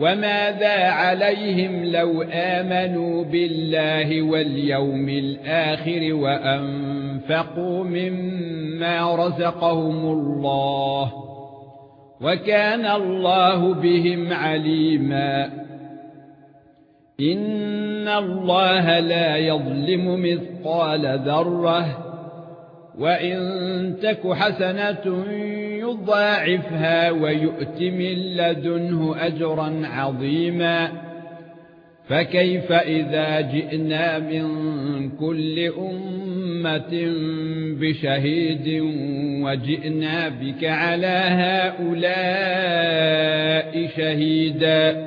وماذا عليهم لو آمنوا بالله واليوم الآخر وأنفقوا مما رزقهم الله وكان الله بهم عليما إن الله لا يظلم مثقال ذرة وان تك حسنه يضاعفها ويؤت من لدنه اجرا عظيما فكيف اذا جئنا من كل امه بشهيد وجئنا بك على هؤلاء شهيدا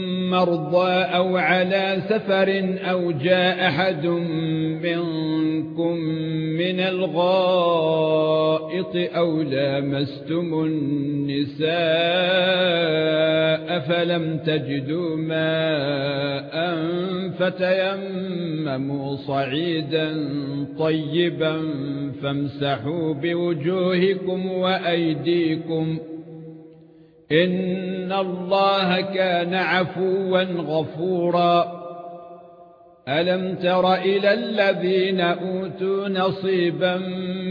مرضى أو على سفر أو جاء أحد منكم من الغائط أو لامستم النساء فلم تجدوا ماء فتيمموا صعيدا طيبا فامسحوا بوجوهكم وأيديكم ان الله كان عفوا غفورا. الم تر إلى الذين اوتوا نصيبا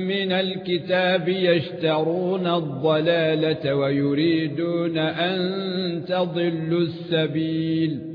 من الكتاب يشترون الضلاله ويريدون ان تضلوا السبيل